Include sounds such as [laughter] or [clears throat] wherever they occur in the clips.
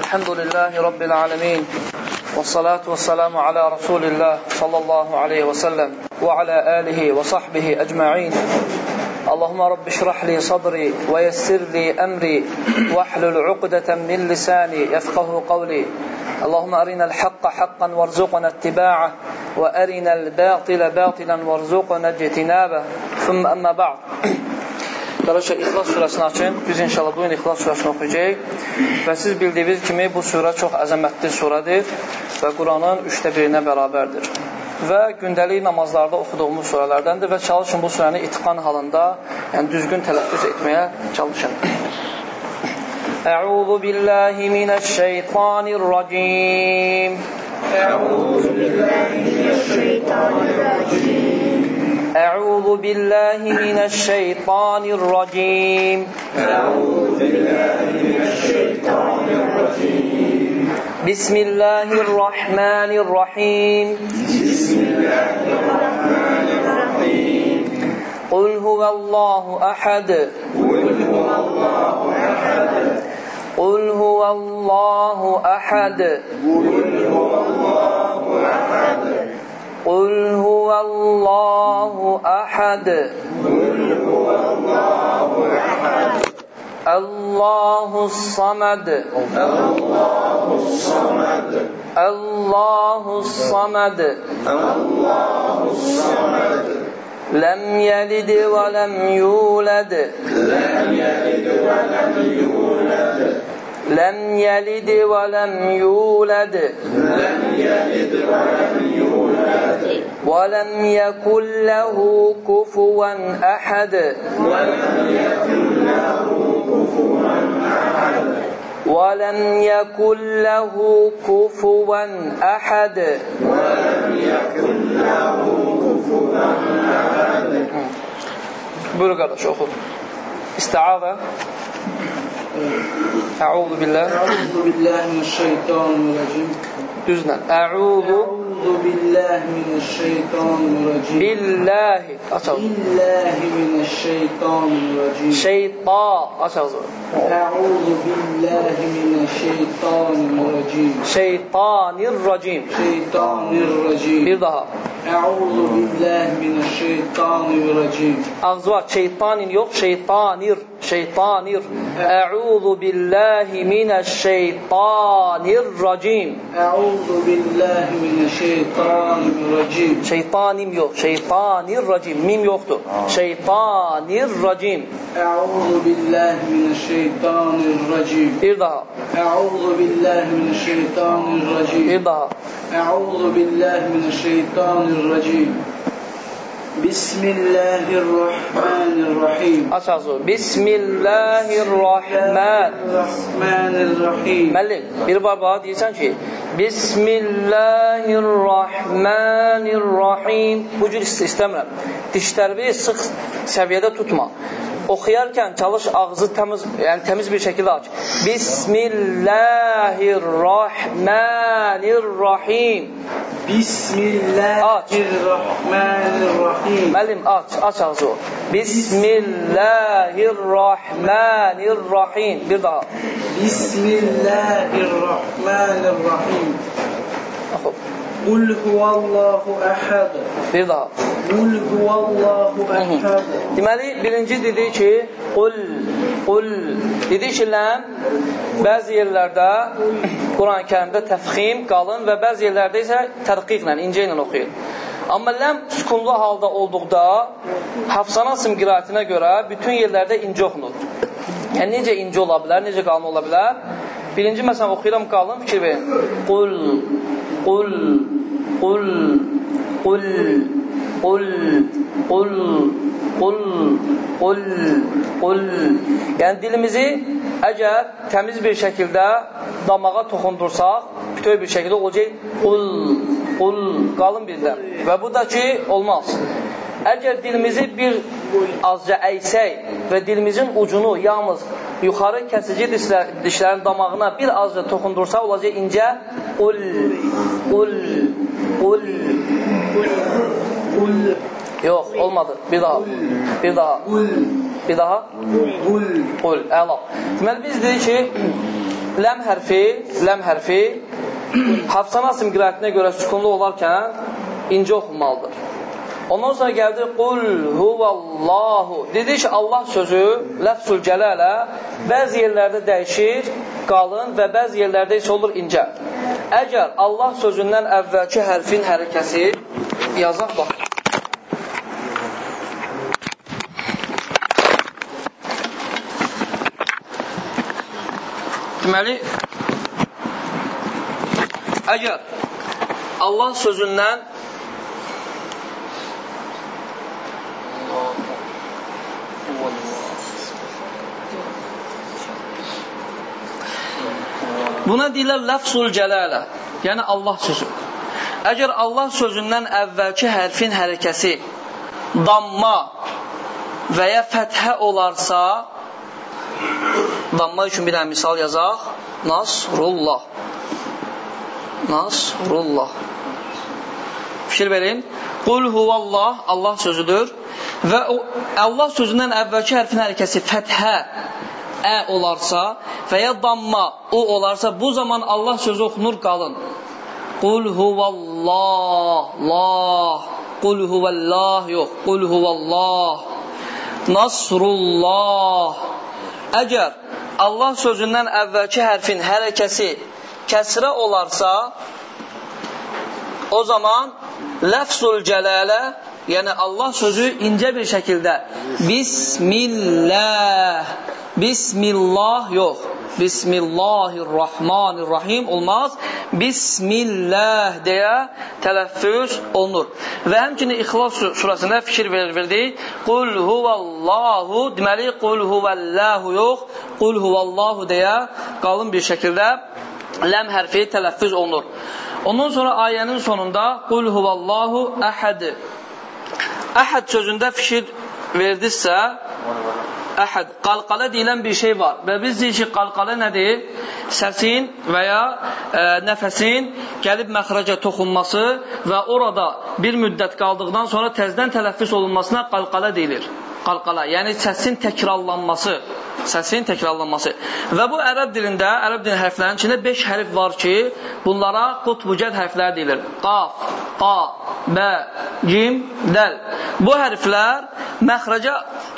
الحمد لله رب العالمين والصلاة والسلام على رسول الله صلى الله عليه وسلم وعلى آله وصحبه أجمعين. اللهم رب اشرح لي صدري ويسر لي أمري واحلل عقدة من لساني يفقه قولي. اللهم أرنا الحق حقا وارزقنا اتباعه وأرنا الباطل باطلا وارزقنا اجتنابه. ثم أما بعد. Qardaşlar, İxlas surəsini açın. Biz inşallah bugün İxlas surəsini oxuyacağıq. Və siz bildiyiniz kimi bu sura çox əzəmətli suradır və Quranın üçdə birinə bərabərdir. Və gündəlik namazlarda oxuduğumuz surələrdəndir və çalışın bu surəni itqan halında, yəni düzgün tələffüz etməyə çalışın. Əuzu billahi minəşşeytanirracim. Əuzu billahi minəşşeytanirracim. أعوذ بالله من الشيطان الرجيم. أعوذ بالله من الشيطان الرجيم بسم الله الرحمن الرحيم. بسم الله الرحمن الرحيم قل هو الله أحد قل هو الله أحد قل هو الله أحد. قل هو الله أحد. قل هو الله أحد. الله الصمد. الله الصمد. الله الصمد الله الصمد لم يلد ولم يولد. لم يلد لم يلد ولم يولد لم يلد ولم يولد ولم يكن له كفوا أحد ولم يكن له كفوا أحد ولم يكن له كفوا أحد ولم يكن له كفوا أحد Buyur qardaş, oxu. İstiazə. Əuzu billah. Əuzu billah min şeytanir racim. Düzlə. Əuzu أعوذ بالله من الشيطان الرجيم billahi. Aç ağzını. بالله من الشيطان الرجيم Şeyta. Aç ağzını. أعوذ بالله من الشيطان الرجيم Şeytanirracim. شيطان الرجيم Bir daha. أعوذ بالله من الشيطان الرجيم Ağzı var. Şeytanin yox, şeytanir. Şeytanir. Əuzu billahi mineşşeytanirracim. أعوذ بالله من الشيطان Şeytanirracim. Şeytanim yox. Şeytanirracim. Mim yoxdur. Şeytanirracim. Euzu billahi mineşşeytanirracim. Bir daha. Euzu billahi mineşşeytanirracim. Bir daha. Euzu billahi mineşşeytanirracim. بسم الله الرحمن الرحيم Aç ağzı. Bismillahirrahman. الرحمن الرحيم Müəllim, bir bar bağa deyirsən ki, Bismillahirrahmanirrahim. Bu cür ist istəmirəm. Dişlərimi sıx səviyyədə tutma. Oxuyarkən çalış ağzı təmiz, yəni təmiz bir şəkildə aç. Bismillahirrahmanirrahim. Bismillahirrahmanirrahim. Müəllim aç, aç ağzı. Bismillahirrahmanirrahim. Bir daha. Bismillahirrahmanirrahim. Qul huvallahu ahad. Bir daha. Qul huvallahu əhəd. Deməli, birinci dedi ki, qul, qul. Dedi ki, ləm bəzi yerlərdə Quran-ı kərimdə təfxim, qalın və bəzi yerlərdə isə tədqiqlə, incə ilə oxuyur. Amma ləm sükunlu halda olduqda Hafsana simqiratinə görə bütün yerlərdə incə oxunur. Yəni, necə incə ola bilər, necə qalın ola bilər? Birinci məsələn oxuyuram, qalın fikir verin. Qul, qul, qul, qul qul, qul, qul, qul, qul. Yəni dilimizi əgər təmiz bir şəkildə damağa toxundursaq, bütöv bir şəkildə olacaq qul, qul, qalın birdən. Və bu da ki, olmaz. Əgər dilimizi bir azca əysək və dilimizin ucunu yalnız yuxarı kəsici dişlər, dişlərin damağına bir azca toxundursa olacaq incə ul, ul, ul, ul, ul. Yox, olmadı. Bir daha. Bir daha. Bir daha. Ul. Ul. Əla. Deməli, biz dedik ki, ləm hərfi, ləm hərfi Hafsan Asim qirayətinə görə sükunlu olarkən incə oxunmalıdır. Ondan sonra gəldi Qul huvallahu. Dedi ki, Allah sözü ləfzül cələlə bəzi yerlərdə dəyişir, qalın və bəzi yerlərdə isə olur incə. Əgər Allah sözündən əvvəlki hərfin hərəkəsi yazaq bax. Deməli, əgər Allah sözündən Buna deyirlər ləfzul cələlə, yəni Allah sözü. Əgər Allah sözündən əvvəlki hərfin hərəkəsi damma və ya fəthə olarsa, damma üçün bir dənə misal yazaq. Nasrullah. Nasrullah. Fikir verin. Qul huvallah, Allah sözüdür. Və o, Allah sözündən əvvəlki hərfin hərəkəsi fəthə, ə olarsa və ya damma, o olarsa, bu zaman Allah sözü oxunur qalın. Qul huvallah, la, qul huvallah, yox, qul huvallah, nasrullah. Əgər Allah sözündən əvvəlki hərfin hərəkəsi kəsrə olarsa, o zaman ləfzul cələlə, yəni Allah sözü incə bir şəkildə Bismillah, Bismillah yox, Bismillahirrahmanirrahim olmaz. Bismillah deyə tələffüz olunur. Və həmçinin İxlas surəsində fikir verildi. Qul huvallahu, deməli qul huvallahu yox, qul huvallahu deyə qalın bir şəkildə ləm hərfi tələffüz olunur. Ondan sonra ayənin sonunda qul huvallahu əhəd. Əhəd sözündə fikir verdinizsə, əhəd, qalqala deyilən bir şey var. Və biz deyik ki, qalqala nədir? Səsin və ya e, nəfəsin gəlib məxrəcə toxunması və orada bir müddət qaldıqdan sonra təzdən tələffüs olunmasına qalqala deyilir. Qalqala, yəni səsin təkrarlanması səsin təkrarlanması. Və bu ərəb dilində, ərəb dilinin hərflərinin içində 5 hərf var ki, bunlara qutbucəd hərflər deyilir. Qaf, qa, bə, cim, dəl. Bu hərflər məxrəcə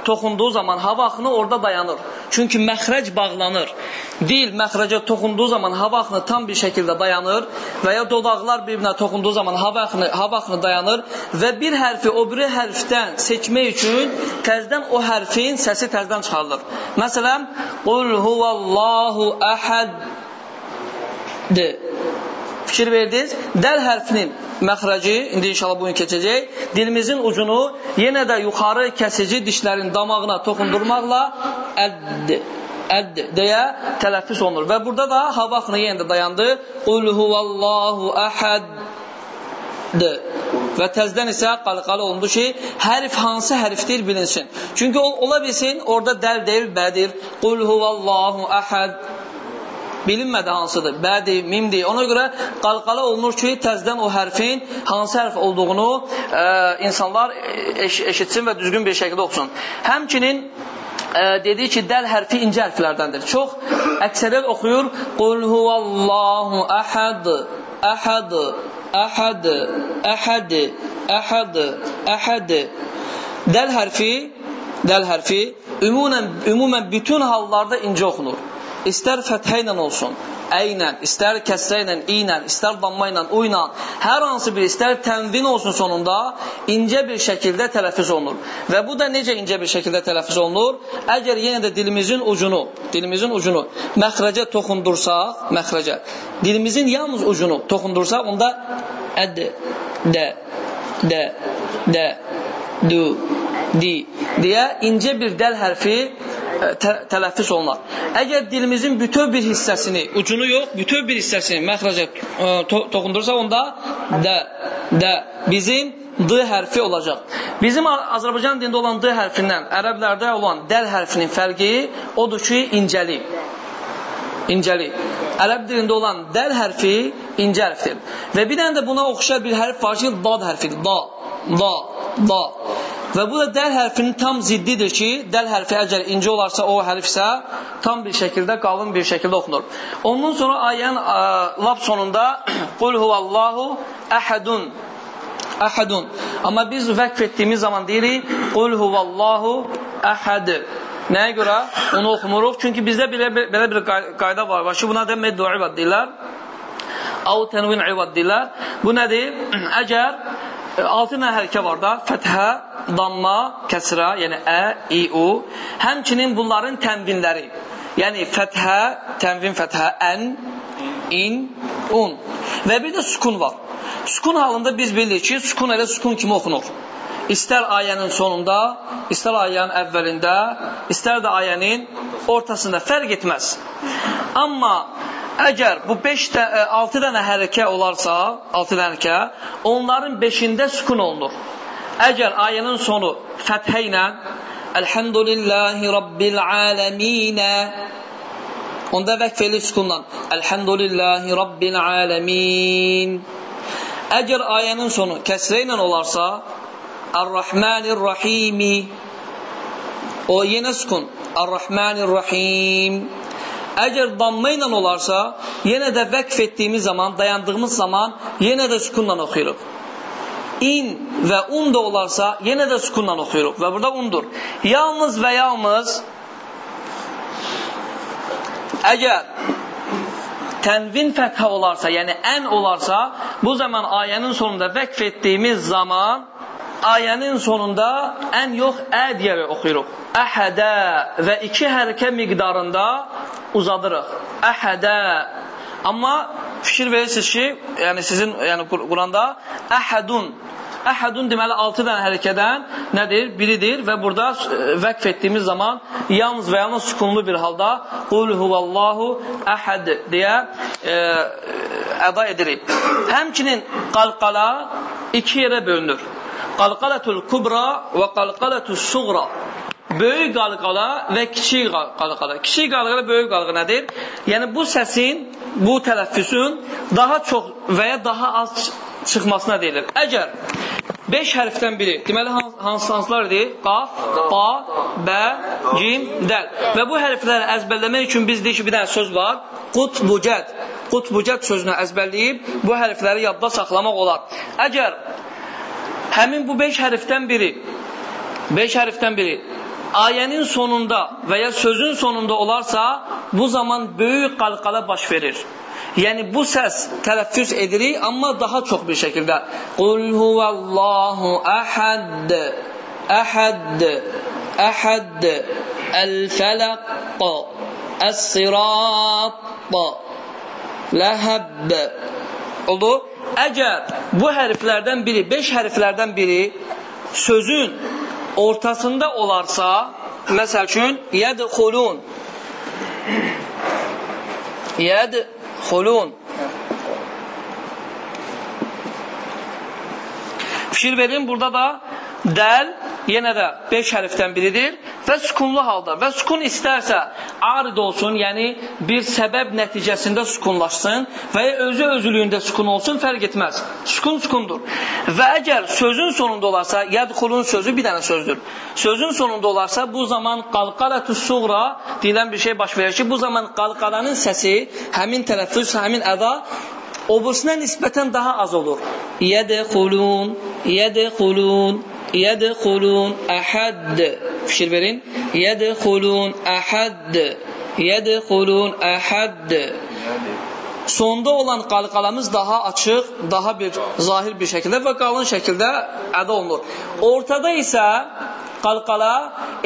toxunduğu zaman hava axını orada dayanır. Çünki məxrəc bağlanır. Dil məxrəcə toxunduğu zaman hava axını tam bir şəkildə dayanır və ya dodaqlar bir-birinə toxunduğu zaman hava axını, hava axını dayanır və bir hərfi o biri hərfdən seçmək üçün təzdən o hərfin səsi təzdən çıxarılır. Məsələn, Qul huvallahu əhəd fikir verdiniz. Dəl hərfinin məxrəci, indi inşallah bugün keçəcək, dilimizin ucunu yenə də yuxarı kəsici dişlərin damağına toxundurmaqla ədd, ədd deyə tələffüs olunur. Və burada da hava axını yenə də dayandı. Qul huvallahu əhəd və təzdən isə qalqalı olundu ki, hərf hansı hərfdir bilinsin. Çünki o, ola bilsin, orada dəl deyil, bədir. Qul huvallahu əhəd bilinmədi hansıdır. Bədir, mimdir. Ona görə qalqala olunur ki, təzdən o hərfin hansı hərf olduğunu e, insanlar eş eşitsin və düzgün bir şəkildə oxusun. Həmçinin e, dediyi ki, dəl hərfi incə hərflərdəndir. Çox əksəriyyət oxuyur. Qul huvallahu əhəd, əhəd, əhəd, əhəd, əhəd, əhəd. Dəl hərfi, dəl hərfi ümumən, ümumən bütün hallarda incə oxunur. İstər fəthə ilə olsun, ə ilə, istər kəsrə ilə, i ilə, istər damma ilə, u ilə, hər hansı bir, istər tənvin olsun sonunda, incə bir şəkildə tələffüz olunur. Və bu da necə incə bir şəkildə tələffüz olunur? Əgər yenə də dilimizin ucunu, dilimizin ucunu məxrəcə toxundursaq, məxrəcə, dilimizin yalnız ucunu toxundursaq, onda əd, də, də, də, du, di deyə incə bir dəl hərfi tə tələffüz olunar. Əgər dilimizin bütöv bir hissəsini, ucunu yox, bütöv bir hissəsini məxrəcə e, to toxundursa, onda də, də bizim D hərfi olacaq. Bizim Azərbaycan dilində olan D hərfindən ərəblərdə olan dəl hərfinin fərqi odur ki, incəli. İncəli. Ərəb dilində olan dəl hərfi incə hərfdir. Və bir dənə də buna oxşar bir hərf var ki, dad hərfidir. Da, da, da. Və bu da dəl hərfinin tam ziddidir ki, dəl hərfi əgər inci olarsa o hərf isə tam bir şəkildə, qalın bir şəkildə oxunur. Ondan sonra ayənin lap sonunda [clears throat] Qul huvallahu əhədun əhədun. Amma biz vəqf etdiyimiz zaman deyirik Qul huvallahu əhəd. Nəyə görə? Onu oxumuruq. Çünki bizdə belə, belə bir qayda var. ki, buna da meddu ivad deyirlər. Au tənvin ivad deyirlər. Bu nədir? [clears throat] Əgər e, altı dənə hərəkə var da, fəthə, damma, kəsra, yəni ə, i, u. Həmçinin bunların tənvinləri. Yəni fəthə, tənvin fəthə, ən, in, un. Və bir də sukun var. Sukun halında biz bilirik ki, sukun elə sukun kimi oxunur. İstər ayənin sonunda, istər ayənin əvvəlində, istər də ayənin ortasında fərq etməz. Amma əgər bu 5 6 e, dənə hərəkə olarsa, 6 dənə hərəkə, onların 5-də sukun olunur. Əgər ayənin sonu fəthə ilə Elhamdülillahi Rabbil aləminə Onda vəqf eli sukundan Elhamdülillahi Rabbil aləmin Əgər ayənin sonu kəsrə ilə olarsa, Ar-Rahmanir-Rahimi o yenə sukun. Ar-Rahmanir-Rahim. Əgər damma olarsa, yenə də vəqf etdiyimiz zaman, dayandığımız zaman yenə də sukunla oxuyuruq. İn və un da olarsa, yenə də sukunla oxuyuruq və burada undur. Yalnız və yalnız əgər tənvin fəthə olarsa, yəni ən olarsa, bu zaman ayənin sonunda vəqf etdiyimiz zaman ayənin sonunda ən yox ə deyərək oxuyuruq. Əhədə və iki hərəkə miqdarında uzadırıq. Əhədə. Amma fikir verirsiniz ki, yəni sizin yəni Quranda əhədun Əhədun deməli 6 dənə hərəkədən nədir? Biridir və burada e, vəqf etdiyimiz zaman yalnız və yalnız sükunlu bir halda Qul huvallahu əhəd deyə e, əda edirik. Həmçinin qalqala iki yerə bölünür. Qalqalatul kubra və qalqalatul suğra. Böyük qalqala və kiçik qalqala. Kiçik qalqala, böyük qalqa nədir? Yəni bu səsin, bu tələffüsün daha çox və ya daha az çıxmasına deyilir. Əgər 5 hərfdən biri, deməli hansı hansılardır? Qaf, ba, bə, cim, dəl. Və bu hərfləri əzbərləmək üçün biz deyik ki, bir dənə söz var. Qutbucəd. Qutbucəd sözünü əzbərləyib bu hərfləri yadda saxlamaq olar. Əgər həmin bu 5 hərfdən biri 5 hərfdən biri ayənin sonunda və ya sözün sonunda olarsa, bu zaman böyük qalqala baş verir. Yəni bu səs tələffüz edirik, amma daha çox bir şəkildə. Qul huvallahu əhəd, əhəd, əhəd, əl-fələq, əs-sirat, ləhəb. Oldu? Əgər bu hərflərdən biri, 5 hərflərdən biri sözün ortasında olarsa, məsəl üçün, yədxulun, yədxulun, Fikir verin, burada da dəl yenə də 5 hərfdən biridir və sükunlu halda və sükun istərsə arid olsun, yəni bir səbəb nəticəsində sükunlaşsın və ya özü özülüyündə sükun olsun, fərq etməz. Sükun sükundur. Və əgər sözün sonunda olarsa, yədxulun sözü bir dənə sözdür. Sözün sonunda olarsa, bu zaman qalqalatü suğra deyilən bir şey baş verir ki, bu zaman qalqalanın səsi, həmin tələffüz, həmin əda obursuna nisbətən daha az olur. Yədxulun, yədxulun, yədxulun əhədd. Fikir verin. Yədxulun əhədd. Yədxulun əhədd. Sonda olan qalqalamız daha açıq, daha bir zahir bir şəkildə və qalın şəkildə əda olunur. Ortada isə qalqala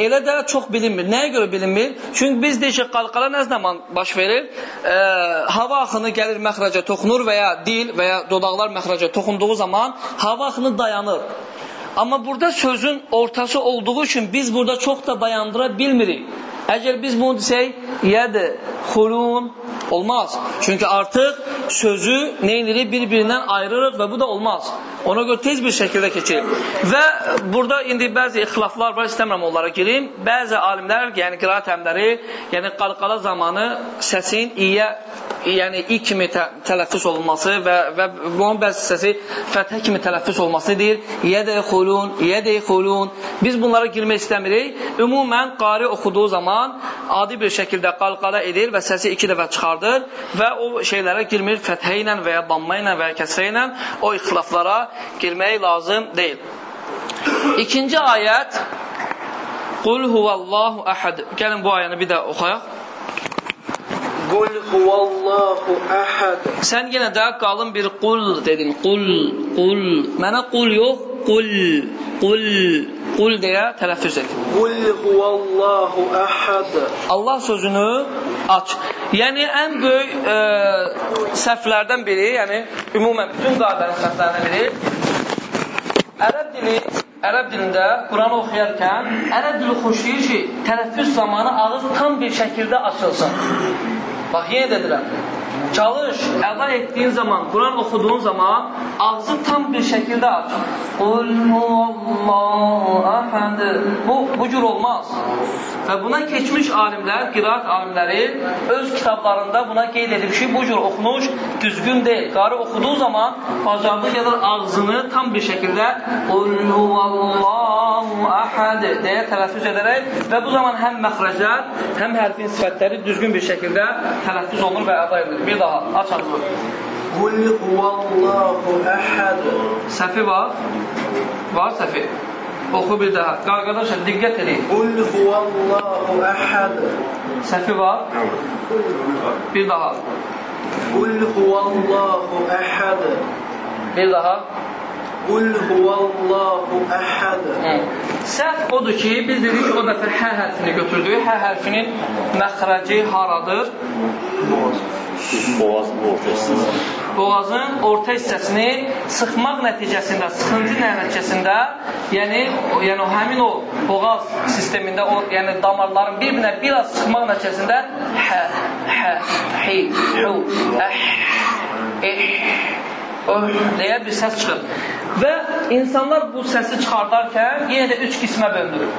elə də çox bilinmir. Nəyə görə bilinmir? Çünki biz deyik ki, qalqala nə zaman baş verir? E, hava axını gəlir məxrəcə toxunur və ya dil və ya dodaqlar məxrəcə toxunduğu zaman hava axını dayanır. Amma burada sözün ortası olduğu üçün biz burada çox da dayandıra bilmirik. Əgər biz bunu desək, yəd, xulun, olmaz. Çünki artıq sözü neynirik bir-birindən ayırırıq və bu da olmaz. Ona görə tez bir şəkildə keçirir. Və burada indi bəzi ixtilaflar var, istəmirəm onlara girim. Bəzi alimlər, yəni qiraat əmləri, yəni qalqala zamanı səsin iyə yəni i kimi tə, tələffüz olunması və və bunun bəzi hissəsi fəthə kimi tələffüz olması deyir. Yədəxulun, yədəxulun. Biz bunlara girmək istəmirik. Ümumən qari oxuduğu zaman adi bir şəkildə qalqala edir və səsi iki dəfə çıxardır və o şeylərə girmir fəthə ilə və ya damma ilə və ya kəsrə ilə o ixtilaflara girmək lazım deyil. İkinci ayət Qul huvallahu əhəd. Gəlin bu ayəni bir də oxuyaq. Qul huvallahu əhəd. Sən yenə də qalın bir qul dedin. Qul, qul. Mənə qul yox, qul, qul, qul deyə tələffüz et. Qul huvallahu əhəd. Allah sözünü aç. Yəni ən böyük e, səhvlərdən biri, yəni ümumən bütün qailənin səhvlərindən biri ərəb dili ərəb dilində Quranı oxuyarkən ərəb dili xoşlayır ki, tələffüz zamanı ağız tam bir şəkildə açılsın. Bax, yenə dedirəm. Çalış, əda etdiyin zaman, Quran oxuduğun zaman ağzı tam bir şəkildə aç. Qul huvallahu əhəd. Bu, bu cür olmaz. Və buna keçmiş alimlər, qiraat alimləri öz kitablarında buna qeyd edib ki, bu cür oxunuş düzgün deyil. Qarı oxuduğu zaman bacardığı qədər ağzını tam bir şəkildə Qul huvallahu əhəd deyə tələffüz edərək və bu zaman həm məxrəclər, həm hərfin sifətləri düzgün bir şəkildə tələffüz olunur və əda edilir. Bir daha, aç ağzını. Qul huvallahu əhəd. Səfi var. Var səfi. Oxu bir daha. Qarqadaşlar, diqqət edin. Qul huvallahu əhəd. Səfi var. Bir daha. Qul huvallahu əhəd. Bir daha. Qul huvallahu əhəd. Səhv odur ki, biz dedik ki, o dəfə hə hərfini götürdük. Hə hərfinin məxrəci haradır? Boğazın orta hissəsi. Boğazın orta hissəsini sıxmaq nəticəsində, sıxıntı nəticəsində, yəni yəni həmin o boğaz sistemində o yəni damarların bir-birinə biraz sıxmaq nəticəsində hə, hə, hi, hu, əh, eh, öh deyə bir səs çıxır. Və insanlar bu səsi çıxardarkən yenə də üç qismə bölünür.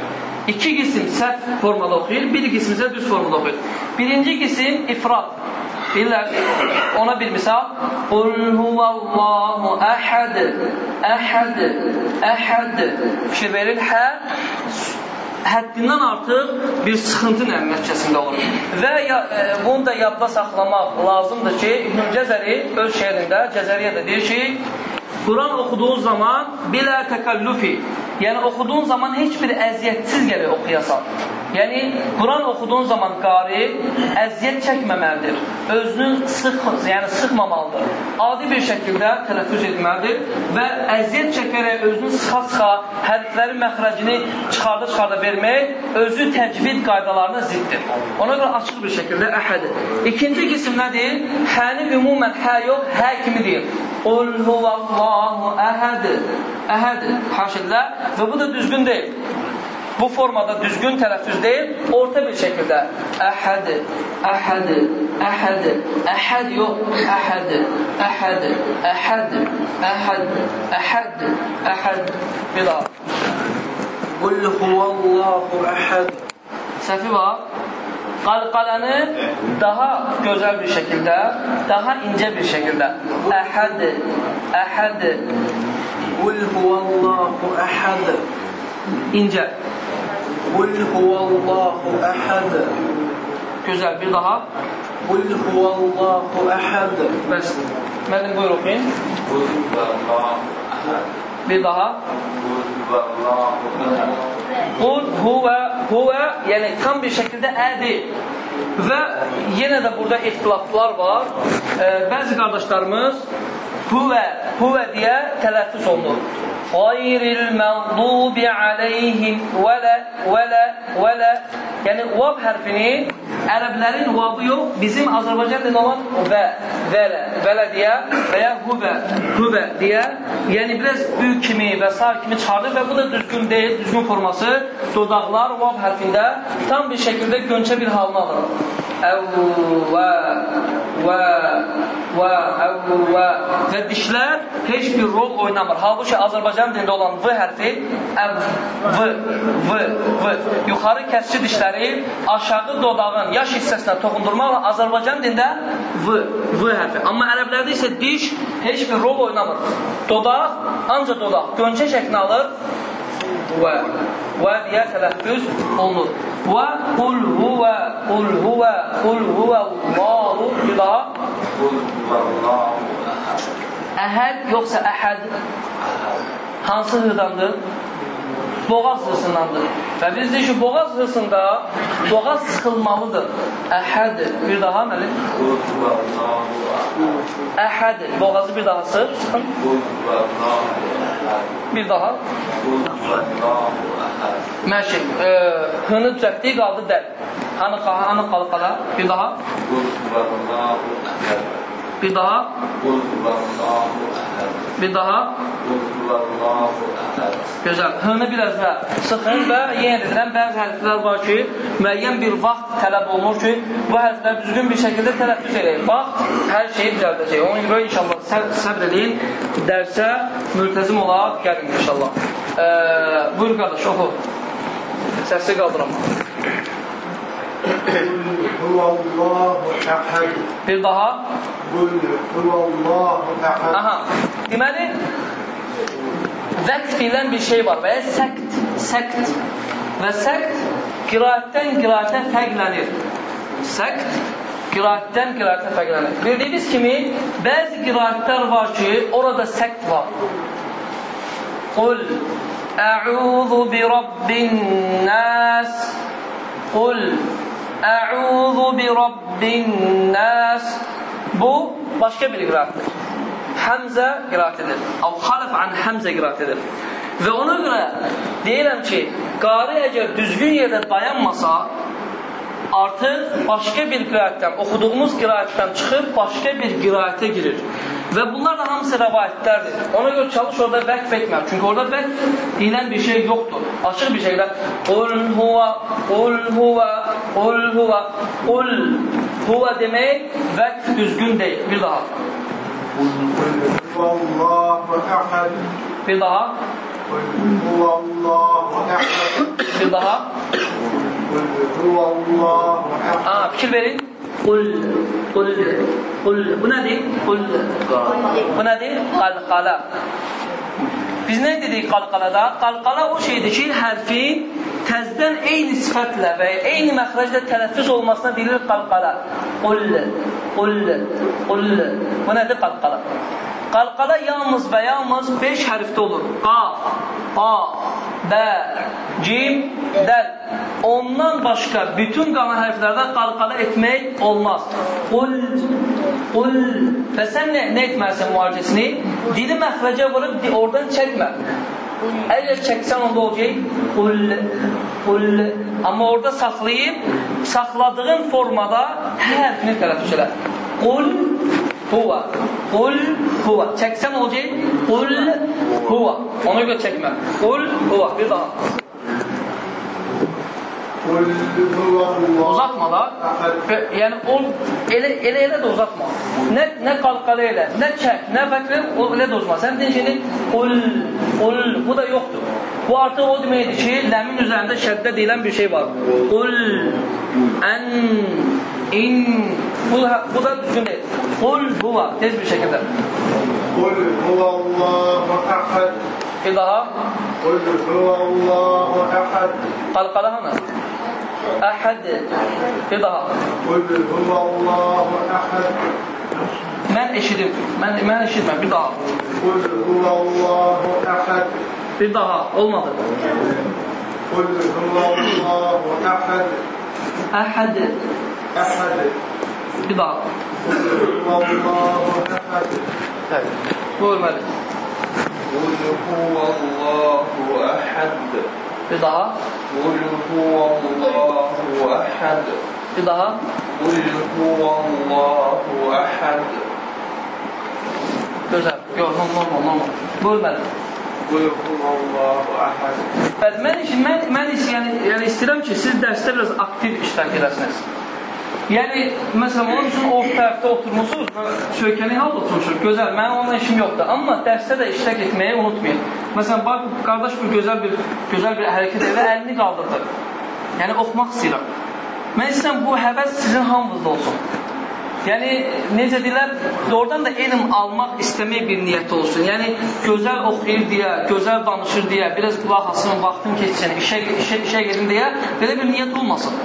İki qisim səhv formada oxuyur, bir qisim isə düz formada oxuyur. Birinci qisim ifrat. Bilirlər, ona bir misal. Qul huvallahu əhəd, əhəd, əhəd. Fikir verir, hə həddindən artıq bir sıxıntı nəticəsində olur. Və ya, e, bunu da yadda saxlamaq lazımdır ki, İbn Cəzəri öz şeirində Cəzəriyə də deyir ki, Quran oxuduğun zaman bilə təkəllufi, yəni oxuduğun zaman heç bir əziyyətsiz gəlir oxuyasan. Yəni, Quran oxuduğun zaman qari əziyyət çəkməməlidir. Özünü sıx, yəni sıxmamalıdır. Adi bir şəkildə tələffüz etməlidir və əziyyət çəkərək özünü sıxa-sıxa hərflərin məxrəcini çıxarda-çıxarda vermək özü təcvid qaydalarına ziddir. Ona görə açıq bir şəkildə əhədir. İkinci qism nədir? Həni ümumən hə yox, hə kimi deyir. Qul huvallahu əhəd. Əhəd haşillə və bu da düzgün deyil. Bu formada düzgün tələffüz deyil, orta bir şəkildə əhəd, əhəd, əhəd, əhəd yox, əhəd, əhəd, əhəd, əhəd, əhəd, əhəd, bir daha. Qul huvallahu əhəd. Səhvi var. Qalqalanı daha gözəl bir şəkildə, daha incə bir şəkildə. Əhəd, əhəd. Qul huvallahu əhəd. İncə. Qul huvallahu əhəd. Gözəl. Bir daha. Qul huvallahu əhəd. Bəs. Müəllim buyur oxuyun. Bir daha. Qul huvə, huvə, yəni tam bir şəkildə ədir. Və yenə də burada ixtilaflar var. E, bəzi qardaşlarımız huvə, huvə deyə tələffüz olunur. Qayril məğdubi aleyhim vələ, vələ, vələ. Yəni, vav hərfini ərəblərin vavı yox, bizim Azərbaycan dilində olan və, vələ, vələ deyə və ya huvə, huvə deyə, yəni biraz ü kimi və sa kimi çıxardır və bu da düzgün deyil, düzgün forması dodaqlar vav hərfində tam bir şəkildə gönçə bir halını alır. Əv və və və, əvvə və dişlər heç bir rol oynamır. Halbuki Azərbaycan dilində olan V hərfi əv, V, V, V. Yuxarı kəsici dişləri aşağı dodağın yaş hissəsinə toxundurmaqla Azərbaycan dilində V, V hərfi. Amma ərəblərdə isə diş heç bir rol oynamır. Dodaq, ancaq dodaq gönçə şəklini alır və və deyə tələffüz olunur. Və qul huvə, qul huvə, qul huvə Allahu əhəd. Əhəd yoxsa əhəd? Hansı hırdandır? Boğaz hırsındandır. Və biz deyik ki, boğaz hırsında boğaz sıxılmalıdır. Əhəd, bir daha məlim. Qul huvallahu əhəd. Əhəd, boğazı bir daha sıx, sıxın. Qul huvallahu əhəd. Bir daha. Qul huvallahu əhəd. Məşq, e, hını düzəltdiyi qaldı dəl. Hanı, hanı qalqala, bir daha. Qul huvallahu əhəd. Bir daha. Qul huvallahu əhəd. Bir daha. Gözəl. Hını biraz da sıxın və yenə deyirəm, bəzi hərflər var ki, müəyyən bir vaxt tələb olunur ki, bu hərflər düzgün bir şəkildə tələffüz edək. Vaxt hər şeyi düzəldəcək. Onun görə inşallah səb səbr edin, dərsə mültəzim olaraq gəlin inşallah. Ee, buyur qardaş, oxu. Səsi qaldırma. Bir daha. Aha. Deməli, vəqf edilən bir şey var və ya səkt, səkt. Və səkt qiraətdən qiraətə fərqlənir. Səkt qiraətdən qiraətə fərqlənir. Bildiyiniz kimi, bəzi qiraətlər var ki, orada səkt var. Qul Ə'udhu bi Rabbin nas Qul Ə'udhu bi Rabbin nas Bu başqa bir qiraətdir. Həmzə qiraətidir. Əv xalif an Həmzə qiraətidir. Və ona görə deyirəm ki, qari əgər düzgün yerdə dayanmasa, artıq başqa bir qiraətdən, oxuduğumuz qiraətdən çıxır, başqa bir qiraətə girir. Və bunlar da hamısı rəvayətlərdir. Ona görə çalış orada vəqf etmə. Çünki orada vəqf deyilən bir şey yoxdur. Açıq bir şəkildə Qul huva, qul huva, qul huva, qul huva demək vəqf düzgün deyil. Bir daha. قل هو الله أحد حفظها قل هو الله أحد حفظها قل هو الله أحد آه بشكل بريد قل قل قل bu nedir? Kul bu nedir? Kalkala. Biz ne dedik kalkalada? Kalkala o şeydir ki harfin təzdən eyni sifətlə və eyni məxrəclə tələffüz olmasına deyilir qalqala. Qul, qul, qul. Bu nədir qalqala? Qalqala yalnız və yalnız 5 hərfdə olur. Qaf, ba, bə, cim, dəl. Ondan başqa bütün qalan hərflərdə qalqala etmək olmaz. Qul, qul. Və sən nə, nə etməlisən müalicəsini? Dili məxrəcə vurub oradan çəkmə. Əgər çəksən onda olacaq qul, qul. Amma orada saxlayıb, saxladığın formada hər hərfini tələffüz elə. Qul, huva. Qul, huva. Çəksən olacaq qul, huva. Ona görə çəkmə. Qul, huva. Bir daha. Uzatmalar. Yani ol, ele, ele ele de uzatma. Ne ne kalkaleyle, ne çek, ne fekre o ele de uzatma. Sen dedin şimdi ul, ul bu da yoktu. Bu artık o demeydi ki lemin üzerinde şedde dilen bir şey var. Ul, en, in, bu, bu da düzgün. Ul bu var tez bir şekilde. Kul huvallahu ahad. Bir daha. Kul huvallahu ahad. Kalkalaha mı? أحد في ظهر. قل هو الله أحد ما نشد ما ما نشد ما بضاع قل هو الله أحد بضاع أولمضة قل هو الله أحد أحد أحد بضاع قل هو الله أحد قول ماذا قل هو الله أحد. Bir daha. Qul huvallahu əhəd. Bir daha. Qul huvallahu əhəd. Gözəl. Yox, normal, normal. Bölməli. Qul huvallahu əhəd. Bəli, mən, mən, mən yəni, yəni istəyirəm ki, siz dərsdə biraz aktiv iştirak edəsiniz. Yəni, məsələn, onun üçün o tərəfdə oturmusunuz və söykənik halda oturmuşur. Gözəl, mənim onunla işim yoxdur. Amma dərsdə də iştirak etməyi unutmayın. Məsələn, bax, qardaş bir gözəl bir, gözəl bir hərəkət edə əlini qaldırdı. Yəni, oxumaq istəyirəm. Mən istəyirəm bu həvəs sizin hamınızda olsun. Yəni, necə deyirlər, oradan da elm almaq istəmək bir niyyət olsun. Yəni, gözəl oxuyur deyə, gözəl danışır deyə, biraz qulaq asın, vaxtın keçsin, işə, işə, işə gedin deyə, belə bir niyyət olmasın.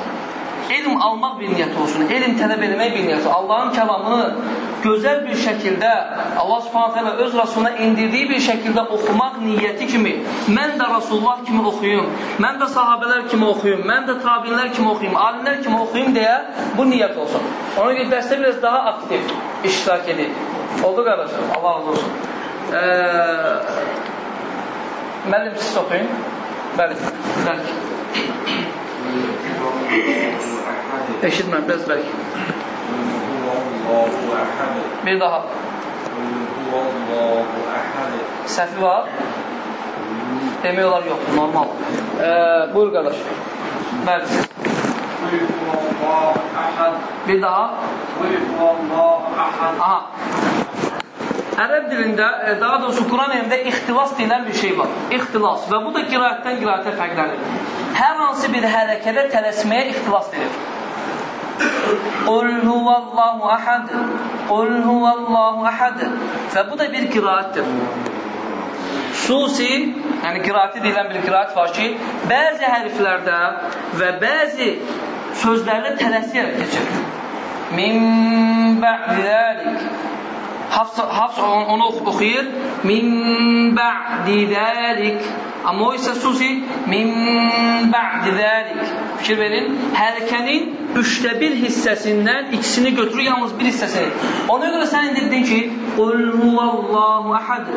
Elm almaq bir niyyət olsun, elm tələb eləmək bir niyyət olsun. Allahın kəlamını gözəl bir şəkildə Allah Subhanahu taala öz Rasuluna indirdiyi bir şəkildə oxumaq niyyəti kimi mən də Rasulullah kimi oxuyum, mən də sahabelər kimi oxuyum, mən də tabinlər kimi oxuyum, alimlər kimi oxuyum deyə bu niyyət olsun. Ona görə dərsdə biraz daha aktiv iştirak edin. Oldu qardaşlar? Allah razı olsun. Ee, müəllim siz oxuyun. Bəli. Bəli. Eşitməm, biraz bəlkə. Bir daha. Səhvi var? Demək olar yoxdur, normal. Ee, buyur qardaş. Bəli. Bir daha. Aha. Ərəb dilində, e, daha doğrusu Quran elmində ixtilas deyilən bir şey var. İxtilas və bu da qiraətdən qiraətə fərqlənir. Hər hansı bir hərəkədə tələsməyə ixtilas deyilir. Qul huvallahu ahad. Qul huvallahu ahad. Və bu da bir qiraətdir. Susi, yəni qiraəti deyilən bir qiraət var ki, bəzi hərflərdə və bəzi sözlərdə tələsiyərək keçir. Min ba'di zəlik Hafs, Hafs onu oxuyur. Min ba'di zəlik. Amma o isə susi min ba'di zəlik. Fikir verin. Hərəkənin üçdə bir hissəsindən ikisini götürür, yalnız bir hissəsini. Ona görə sən indi dedin ki, Qul huvallahu ahad.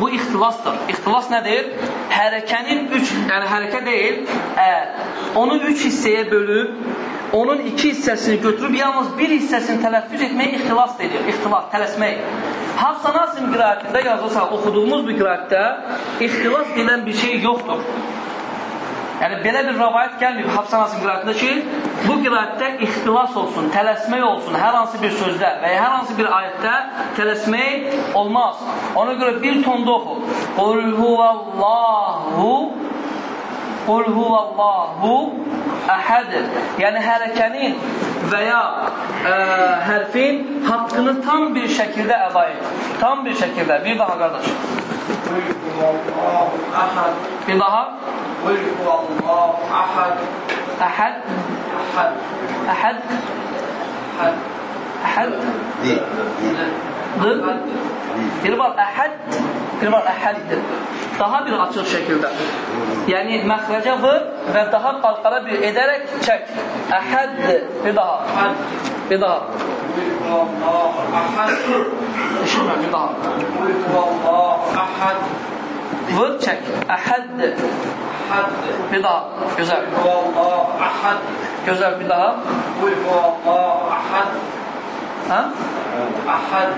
Bu ixtilasdır. İxtilas nədir? Hərəkənin üç, yəni hərəkə deyil, ə, onu üç hissəyə bölüb, onun iki hissəsini götürüb yalnız bir hissəsini tələffüz etməyə ixtilas edir. İxtilas, tələsmək. Hafsa Nasim qiraətində yazılsa, oxuduğumuz bir qiraətdə ixtilas edilən bir şey yoxdur. Yəni, belə bir rəvayət gəlməyib Hafsa Nasim qiraətində ki, bu qiraətdə ixtilas olsun, tələsmək olsun, hər hansı bir sözdə və ya hər hansı bir ayətdə tələsmək olmaz. Ona görə bir tonda oxu. Qul huvallahu Qul huvallahu əhəd. Yəni hərəkənin və ya ə, hərfin haqqını tam bir şəkildə əda et. Tam bir şəkildə. Bir daha qardaş. Bir daha. Əhəd. Əhəd. Əhəd. Əhəd. D. Biri var əhəd, biri var əhəddir. Daha bir açıq şəkildə. Yəni məxrəcə vur və daha qalqala bir edərək çək. Əhəd. Bir daha. Bir daha. Eşitmə, bir daha. Əhəd. Vur, çək. Əhəd. Bir daha. Gözəl. Gözəl, bir daha. Ha? Ahad.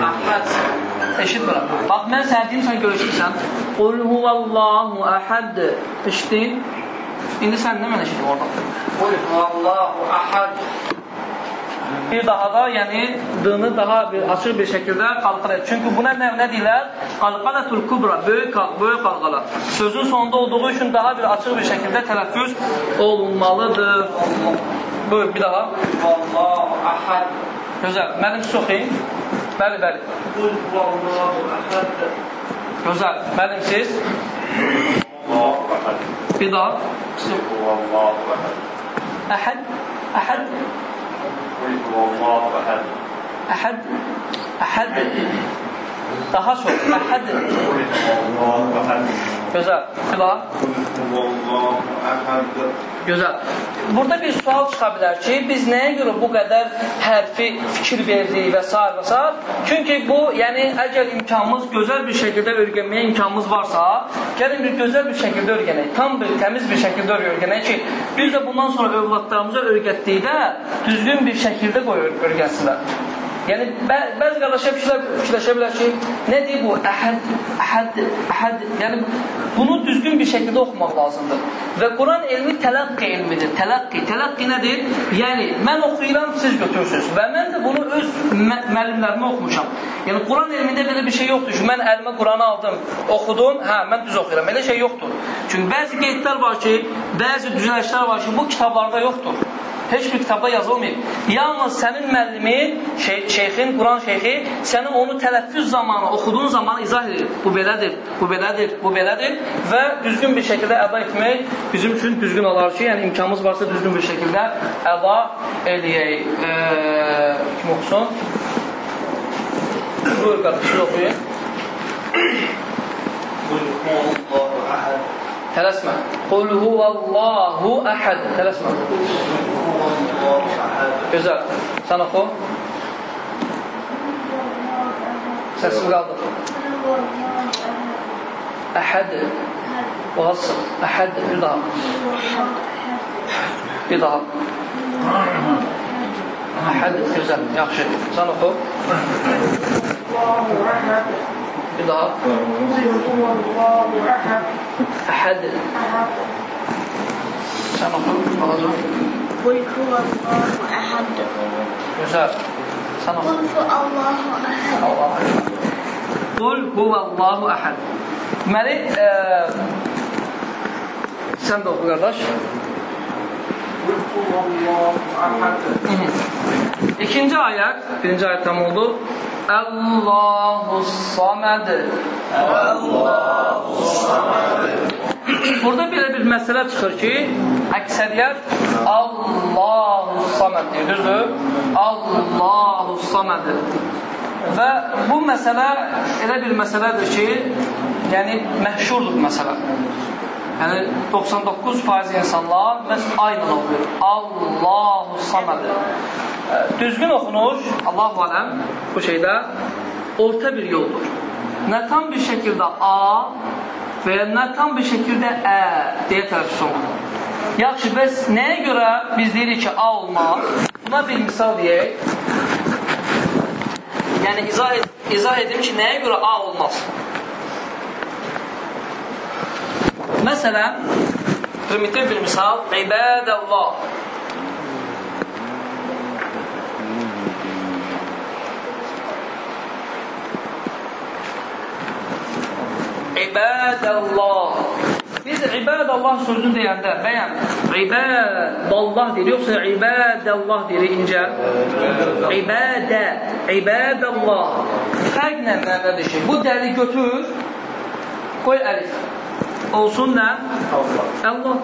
Ahad. Eşitmirəm. Bax, mən sənə deyim, sən görüşürsən. Qul huvallahu ahad. Eşitdin? İndi sən nə mən eşitdim orada? Qul huvallahu ahad. Bir daha da, yəni, dını daha bir açıq bir şəkildə qalqala. Çünki buna nə, nə deyirlər? Qalqalatul kubra, böyük, böyük qalqala. Sözün sonunda olduğu üçün daha bir açıq bir şəkildə tələffüz olunmalıdır. Buyur, bir daha. Vallahu ahad. Gözəl. Mənim siz oxuyun. Bəli, bəli. Qul vallahu ahad. Gözəl. Mənim siz. Vallahu ahad. Bir daha. Vallahu ahad. Ahad. Ahad. Qul vallahu ahad. Ahad. Ahad. Daha çox. Ahad. Qul vallahu ahad. Gözəl. Bir daha. Qul vallahu ahad. Gözəl. Burada bir sual çıxa bilər ki, biz nəyə görə bu qədər hərfi fikir veririk və s. və s. Çünki bu, yəni əgər imkanımız gözəl bir şəkildə öyrənməyə imkanımız varsa, gəlin bir gözəl bir şəkildə öyrənək, tam bir təmiz bir şəkildə öyrənək ki, biz də bundan sonra övladlarımıza öyrətdikdə düzgün bir şəkildə qoy öyrənsinlər. Yəni, bə bəzi qardaşlar fikirləşə bilər ki, nə deyir bu? Əhəd, əhəd, əhəd. Yəni, bunu düzgün bir şəkildə oxumaq lazımdır. Və Quran elmi tələqqi elmidir. Tələqqi. Tələqqi nədir? Yəni, mən oxuyuram, siz götürürsünüz. Və mən də bunu öz müəllimlərimə oxumuşam. Yəni, Quran elmində belə bir şey yoxdur ki, mən əlimə Quranı aldım, oxudum, hə, mən düz oxuyuram. Elə şey yoxdur. Çünki bəzi qeydlər var ki, bəzi düzəlişlər var ki, bu kitablarda yoxdur heç bir kitabda yazılmayıb. Yalnız sənin müəllimin, şey, şeyxin, Quran şeyxi sənin onu tələffüz zamanı, oxuduğun zaman izah edir. Bu belədir, bu belədir, bu belədir və düzgün bir şəkildə əda etmək bizim üçün düzgün olar ki, yəni imkanımız varsa düzgün bir şəkildə əda eləyək. E, kim oxusun? Buyur qardaşım, oxuyun. Tələsmə. Qul huvallahu əhəd. Tələsmə. Gözəl. Sən oxu. Səsimi qaldır. Əhəd. Boğaz sıx. Əhəd. Bir daha. Bir daha. Əhəd. Gözəl. Yaxşı. Sən oxu. Bir daha. Əhəd. Sən oxu. Balaca. قل هو الله أحد Gözəl. Sən oxu. قل هو الله أحد Allah Qul huvallahu əhəd. Deməli, e, sən də oxu qardaş. İkinci ayət, birinci ayət tam oldu. Allahu saməd. Allahu saməd. Burada belə bir məsələ çıxır ki, əksəriyyət Allahu saməd deyir, düzdür? Allahu saməd. Və bu məsələ elə bir məsələdir ki, yəni məşhurdur məsələ. Yəni 99% insanlar məhz aynən oxuyur. Allahu saməd. Düzgün oxunuş, Allahu aləm bu şeydə orta bir yoldur. Nə tam bir şəkildə A və ya nə tam bir şəkildə Ə deyə tələffüz olunur. Yaxşı, bəs nəyə görə biz deyirik ki, A olmaz? Buna bir misal deyək. Yəni izah, et, izah edim ki, nəyə görə A olmaz? Məsələn, primitiv bir misal, ibadəllah. İbadəllah. Biz ibadəllah sözünü deyəndə, bəyən, ibadəllah deyir, yoxsa ibadəllah deyir incə? İbadə, ibadəllah. Fərqlə mənədir ki, bu dəli götür, qoy əlif. Olsun nə? Allah. Allah.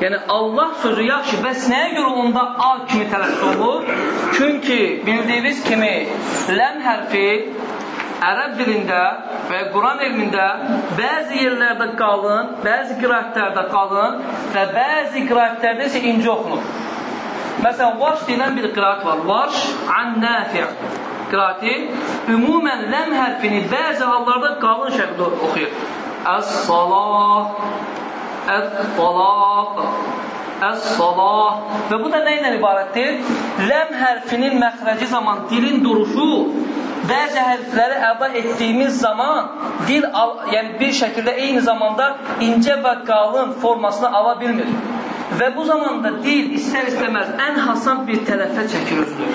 Yəni Allah sözü yaxşı, bəs nəyə görə onda A kimi tələffüz olur? Çünki bildiyiniz kimi ləm hərfi ərəb dilində və Quran elmində bəzi yerlərdə qalın, bəzi qiraətlərdə qalın və bəzi qiraətlərdə isə incə oxunur. Məsələn, Varş deyilən bir qiraət var. Varş an nafi' qiraəti ümumən ləm hərfini bəzi hallarda qalın şəkildə oxuyur. Əs-salah, əs-salaq, əs-salah və bu da nə ilə ibarətdir? Ləm hərfinin məxrəci zaman dilin duruşu bəzi hərfləri əda etdiyimiz zaman dil al, yəni bir şəkildə eyni zamanda incə və qalın formasını ala bilmir. Və bu zamanda dil istər-istəməz ən hasan bir tələfə çəkir özünü.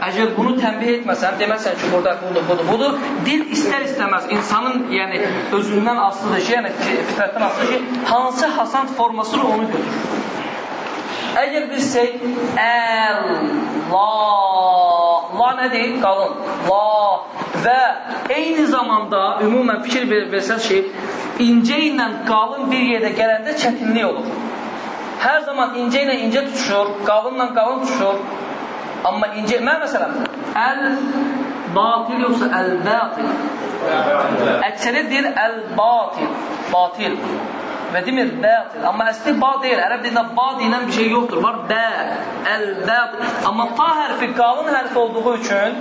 Əgər bunu tənbih etməsən, deməsən ki, burada budur, budur, budur, dil istər-istəməz insanın, yəni özündən asılıdır ki, yəni fitrətdən asılıdır ki, hansı hasan formasını onu götürür. Əgər biz desək, əl, la, la nədir? Qalın, la və eyni zamanda ümumən fikir versəz ki, incə ilə qalın bir yerdə gələndə çətinlik olur. Hər zaman incə ilə incə tutuşur, qalınla qalın tutuşur. Amma incə, mən məsələn, əl batil yoxsa əl-batil? Əksəriyyət deyir əl-batil, batil və demir batil. Amma əsli ba deyil. Ərəb dilində ba deyilən bir şey yoxdur. Var bə, əl-bə. Amma ta hərfi qalın hərf olduğu üçün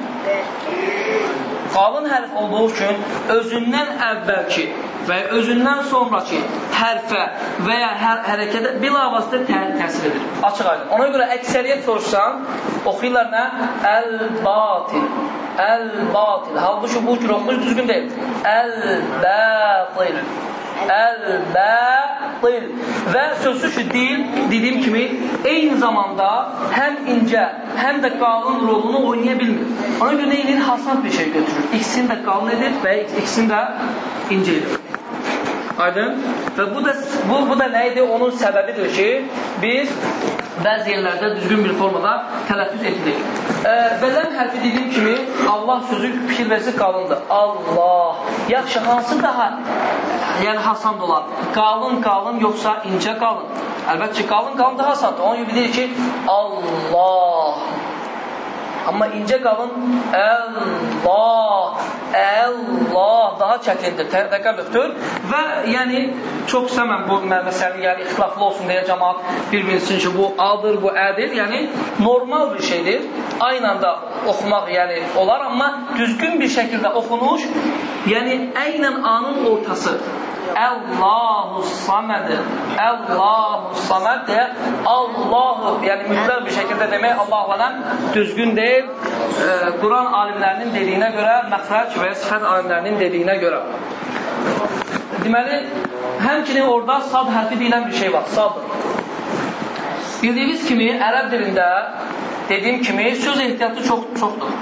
qalın hərf olduğu üçün özündən əvvəlki və özündən sonraki hərfə və ya hər hərəkətə bilavasitə tə təsir edir. Açıq aydın. Ona görə əksəriyyət soruşsan, oxuyurlar nə? Əl-batil. Əl-batil. Halbuki bu cür oxuyur düzgün deyil. Əl-batil. Əl-bətil və sözsüz ki, dil, dediyim kimi, eyni zamanda həm incə, həm də qalın rolunu oynaya bilmir. Ona görə nə edir? Hasan bir şey götürür. İkisini də qalın edir və ikisini də incə edir. Aydın? Və bu da bu, bu da nə idi? Onun səbəbidir ki, biz bəzi yerlərdə düzgün bir formada tələffüz etdik. E, Bələm hərfi dediyim kimi Allah sözü fikir versə qalındır. Allah. Yaxşı, hansı daha yəni hasan olar? Qalın, qalın, yoxsa incə qalın? Əlbəttə ki, qalın, qalın daha asandır. Onun gibi deyir ki, Allah. Amma incə qalın Allah, Allah daha çətindir, təkəllüfdür və yəni çox səmən bu məsələ yəni ixtilaflı olsun deyə cəmaat bir-birisi ki, bu A-dır, bu Ə-dir, yəni normal bir şeydir. Aynı anda oxumaq yəni olar, amma düzgün bir şəkildə oxunuş, yəni əynən A-nın ortası Allahu saməd. Allahu saməd deyə Allahu, yəni mütləq bir şəkildə demək Allah aləm düzgün deyil. E, Quran alimlərinin dediyinə görə, məxrəc və sifət alimlərinin dediyinə görə. Deməli, həmçinin orada sad hərfi deyilən bir şey var, sad. Bildiyiniz kimi, ərəb dilində dediyim kimi söz ehtiyatı çox çoxdur.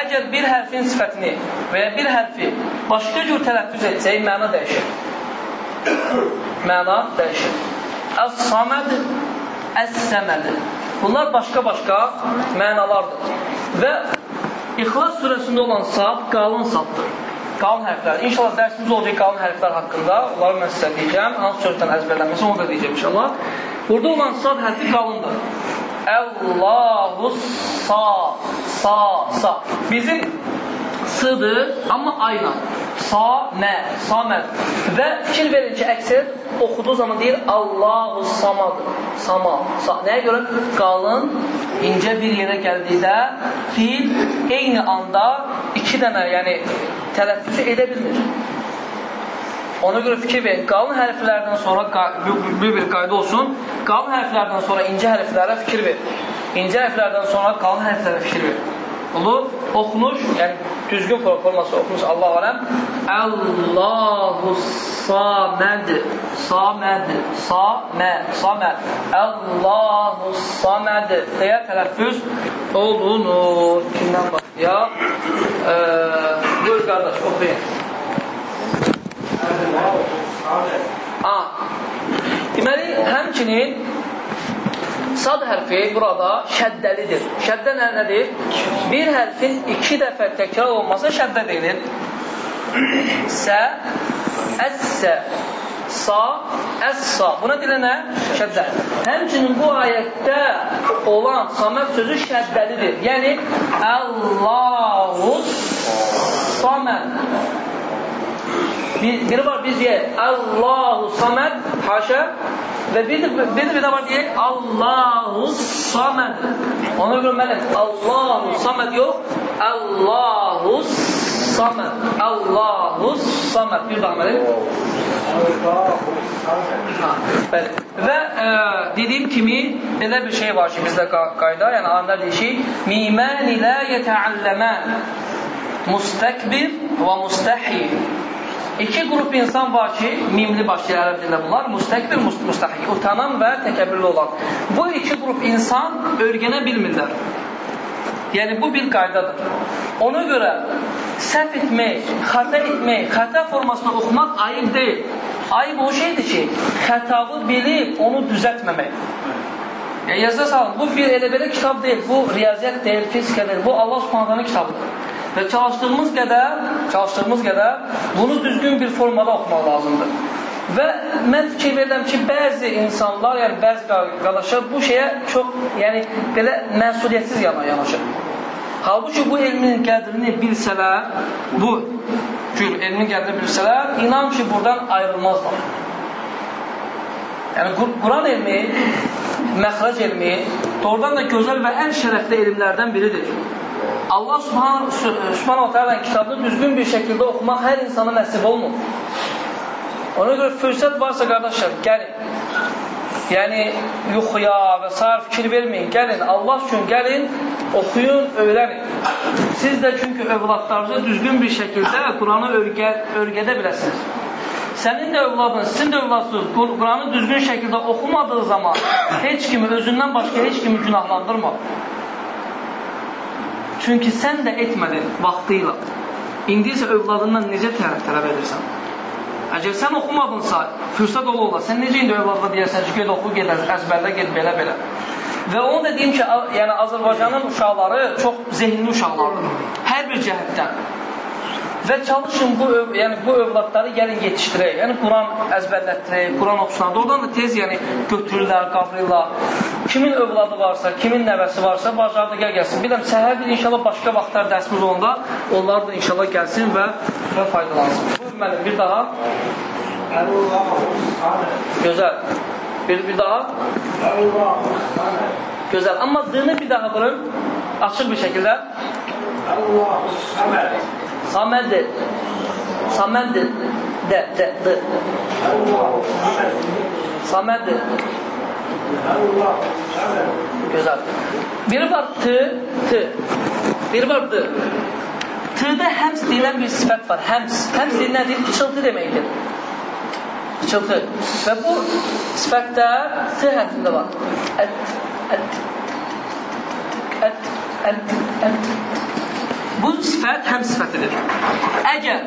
Əgər bir hərfin sifətini və ya bir hərfi başqa cür tələffüz etsək, məna dəyişir məna dəyişir. Əs-saməd, əs-səməd. Bunlar başqa-başqa mənalardır. Və İxlas surəsində olan sad qalın saddır. Qalın hərflər. İnşallah dərsimiz olacaq qalın hərflər haqqında. Onları mən sizə deyəcəm. Hansı sözdən əzbərlənməsi onu da deyəcəm inşallah. Burada olan sad hərfi qalındır. Allahu sa sa sa. Bizim s-dır, amma ayla. Samə, saməd. Və fikir verin ki, əksər oxuduğu zaman deyir Allahu samad. Sama. Sa Nəyə görə? Qalın, incə bir yerə gəldikdə fil eyni anda iki dənə, yəni tələffüzü edə bilmir. Ona görə fikir verin, qalın hərflərdən sonra bir bir qayda olsun, qalın hərflərdən sonra incə hərflərə fikir verin. İncə hərflərdən sonra qalın hərflərə fikir verin. Olur, oxunuş, yəni düzgün forması oxumuş Allah aləm. Allahu saməd, saməd, samə, samə, Allahu saməd deyə tələffüz olunur. Kimdən başlayaq? Ee, buyur qardaş, oxuyun. Ha. Deməli, həmçinin sad hərfi burada şəddəlidir. Şəddə nə, nədir? Bir hərfin iki dəfə təkrar olması şəddə deyilir. Sə, əssə, sa, əssa. Buna dilə nə? Şəddə. Həmçinin bu ayətdə olan saməd sözü şəddəlidir. Yəni, Allahu saməd. Bir, biri var biz deyək Allahu saməd, haşə və bir də, bir də var deyək Allahu saməd. Ona görə mənim Allahu saməd yox, Allahu saməd. Allahu saməd. Bir daha mənim. Bəli. Və e, dediyim kimi belə bir şey var ki, bizdə qayda, yəni alimlər deyir ki, miməni la yetəalləmən mustakbir və mustahi İki qrup insan var ki, mimli başlayır ərəb dilində bunlar, müstəkbir, müstəhi, utanan və təkəbbürlü olan. Bu iki qrup insan örgənə bilmirlər. Yəni, bu bir qaydadır. Ona görə səhv etmək, xəta etmək, xəta formasında oxumaq ayıb deyil. Ayıb o şeydir ki, xətavı bilib onu düzəltməmək. Yəni, yazda salın, bu bir elə belə kitab deyil, bu riyaziyyət deyil, fizika deyil, bu Allah subhanədanın kitabıdır. Və çalışdığımız qədər, çalışdığımız qədər bunu düzgün bir formada oxumaq lazımdır. Və mən fikir verirəm ki, bəzi insanlar, yəni bəzi qardaşlar bu şeyə çox, yəni belə məsuliyyətsiz yana yanaşır. Halbuki bu elmin qədrini bilsələr, bu cür elmin qədrini bilsələr, inan ki, buradan ayrılmazlar. Yəni Quran elmi, məxrac elmi doğrudan da gözəl və ən şərəfli elmlərdən biridir. Allah subhanahu, subhanahu teala kitabını düzgün bir şəkildə oxumaq hər insana nəsib olmur. Ona görə fürsət varsa, qardaşlar, gəlin. Yəni, yuxuya və s. fikir verməyin. Gəlin, Allah üçün gəlin, oxuyun, öyrənin. Siz də çünki övladlarınızı düzgün bir şəkildə Quranı örgə, örgədə biləsiniz. Sənin də övladın, sizin də övladsınız, Quranı düzgün şəkildə oxumadığı zaman heç kimi, özündən başqa heç kimi günahlandırma. Çünki sən də etmədin vaxtı ilə. İndi isə övladından necə tələb edirsən? Əgər sən oxumadınsa, fürsət ola ola, sən necə indi övladına deyərsən ki, ged oxu, ged əzbərlə, ged belə-belə. Və onu da deyim ki, yəni Azərbaycanın uşaqları çox zehinli uşaqlardır. Hər bir cəhətdən. Və çalışın bu, yəni bu övladları gəlin yetişdirək. Yəni Quran əzbərlətdirək, Quran oxusunlar. Oradan da tez yəni götürürlər, qavrırlar. Kimin övladı varsa, kimin nəvəsi varsa, bacardı gəl gəlsin. Biləm, səhər bir inşallah başqa vaxtlar dərsimiz olanda onlar da inşallah gəlsin və, və faydalansın. Buyur müəllim, bir daha. Gözəl. Bir, bir daha. Gözəl. Amma dını bir daha vurun. Açıq bir şəkildə. Saməd. Saməd. De, de, de. Saməd. Gözəl. Biri var t, t. Biri var d. T-də həms deyilən bir sifət var. Həms. Həms deyil nədir? Pıçıltı deməkdir. Pıçıltı. Və bu sifətdə t hərfində var. Ət, ət, ət, ət, ət. Bu sifət həm sifətidir. Əgər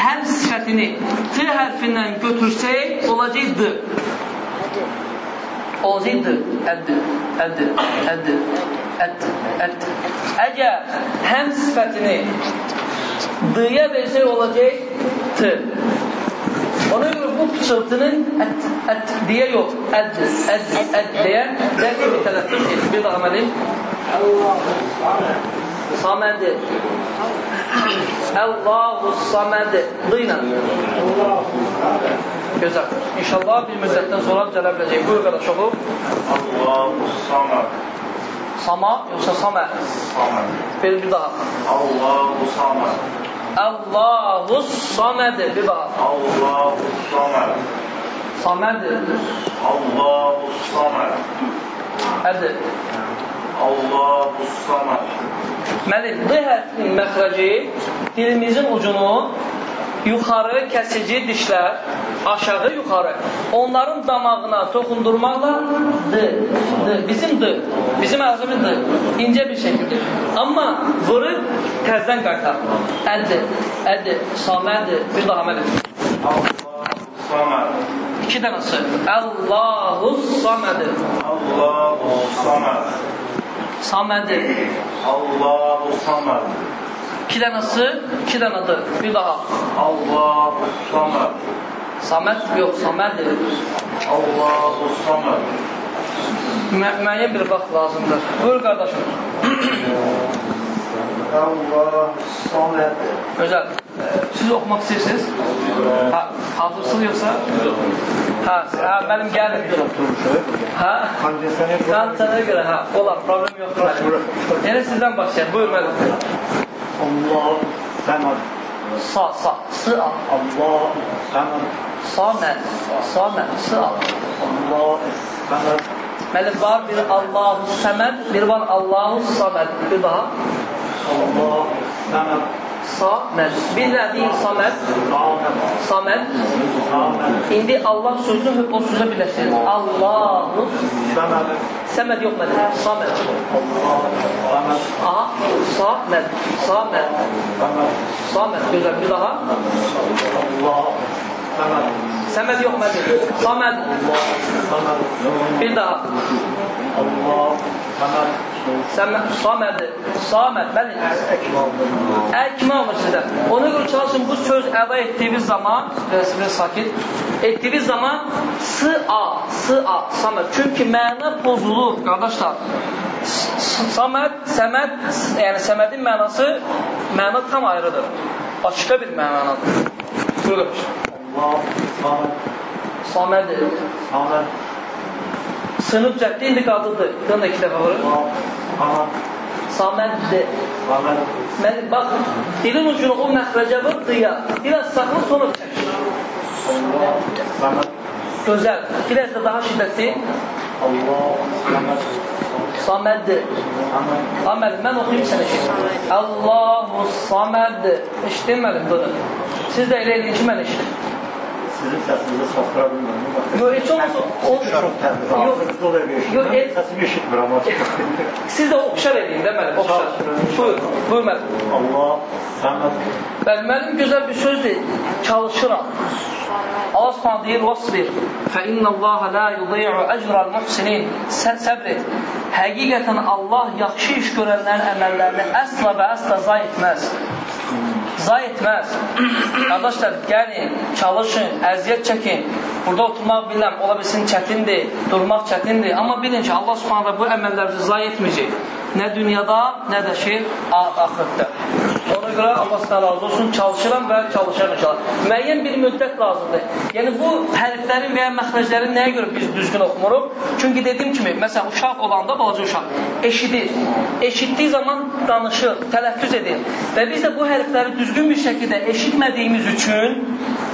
həm sifətini t hərfindən götürsək, olacaq d. Olacaq d. Əd, əd, əd, əd, əd. Əgər həm sifətini d-yə versək, olacaq t. Ona görə bu pıçıltının ət, ət deyə yox, əd, əd, əd deyə dəqiq bir tələffüz edir. Bir daha Saməd. Allahu Saməd. Duyla. Gözəl. İnşallah bir müddətdən sonra düzələ biləcək. Buyur qardaş oxu. Allahu Samad. Sama yoxsa Samə? Samad. Bir, daha. Allahu Samad. Allahu Saməd. Bir daha. Allahu Samad. Saməd. Allahu Samad. Hədi. Allahu Samad. Deməli, D hərfinin məxrəci dilimizin ucunu yuxarı kəsici dişlər, aşağı yuxarı onların damağına toxundurmaqla D, D, bizim D, bizim əzimiz D, incə bir şəkildir. Amma vurub təzdən qaytar. Əd, əd, saməd, bir daha Samad. İki dənəsi. Allahu saməd. Allahu Samad. Saməd. Allahu Samad. İki dənəsi, iki dənədir. Bir daha. Allahu Samad. Saməd yox, saməd. Allahu Samad. Mü müəyyən bir vaxt lazımdır. Buyur qardaşım. Allahu Samad. Gözəl. Ee, Siz oxumaq istəyirsiniz? Ha, hazırsınız yoxsa? Ha, ha mənim gəlin. Ha? Qancana görə, ha, olar, problem yoxdur mənim. Yəni sizdən başlayaq. Buyur mənim. Allah Samad. Sa, sa, sı al. Allah Samad. Samə, samə, sı al. Allah Samad. Mənim var bir Allahu Səməd, bir var Allahu Saməd. Bir daha. Allah Samad. Deyil Saməd. Samad. Samad. İndi Allah sözünü o sözə birləşdirin. Allahu Samad. Səməd yox. Allah Samad. Aha. Saməd. Samad. Saməd. Gözəl. Bir daha. Allah Samad. Səməd yox mənim. Saməd. Bir daha. Saməd. Saməd. Bəli. Əkmə olur sizdən. Ona görə çalışın bu söz əda etdiyiniz zaman, biraz sakit, etdiyiniz zaman sı-a, sı-a, Saməd. Çünki məna pozulur, qardaşlar. Saməd, Səməd, yəni Səmədin mənası, məna tam ayrıdır. Başqa bir mənadır. Buyur qardaş. Allah Samad. Saməd, Samad. sınıb cəhdi indi qadıdır. Qın da iki dəfə vurur. Samad. Saməddir. Samad. Mən, bax, dilin ucunu o məxrəcə vur, dıya. Biraz saxla, sonra çək. Samet Gözəl. Biraz da daha şiddətli. Allah Saməd. Aməl, mən oxuyum sən eşit. Allahu Saməd. Eşitdin mənim bunu. Siz də elə eləyin ki, mən eşitim. Sizin səsinizi saxlara bilmirəm. Yox, heç olmasa o. Yox. Yox, el- Səsimi eşitmir amma. [laughs] Siz də oxşar eləyin də mənim, oxşar. Buyur, buyur mənim. Allah Samet Bəli, mənim gözəl bir sözdür. Çalışıram. Allah Subhanahu deyir: "Vasbir, fe innallaha la yudhi'u ecra'l muhsinin." Sə səbr et. Həqiqətən Allah yaxşı iş görənlərin əməllərini əsla və əsla zayi etməz. Zayi etməz. Qardaşlar, gəlin, çalışın, əziyyət çəkin. Burada oturmaq bilirəm, ola bilsin çətindir, durmaq çətindir. Amma bilin ki, Allah Subhanahu bu əməllərinizi zayi etməyəcək. Nə dünyada, nə də şey axirətdə. Ona görə Allah sizdən razı olsun, çalışıram və çalışıram inşallah. Müəyyən bir müddət lazımdır. Yəni bu hərflərin və ya məxrəclərin nəyə görə biz düzgün oxumuruq? Çünki dediyim kimi, məsələn, uşaq olanda, balaca uşaq eşidir. Eşitdiyi zaman danışır, tələffüz edir. Və biz də bu hərfləri düzgün bir şəkildə eşitmədiyimiz üçün